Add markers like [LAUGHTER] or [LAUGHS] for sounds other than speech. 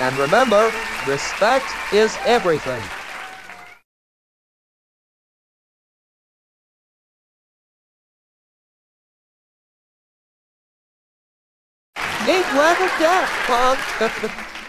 And remember, respect is everything. Ain't level death, punk. [LAUGHS]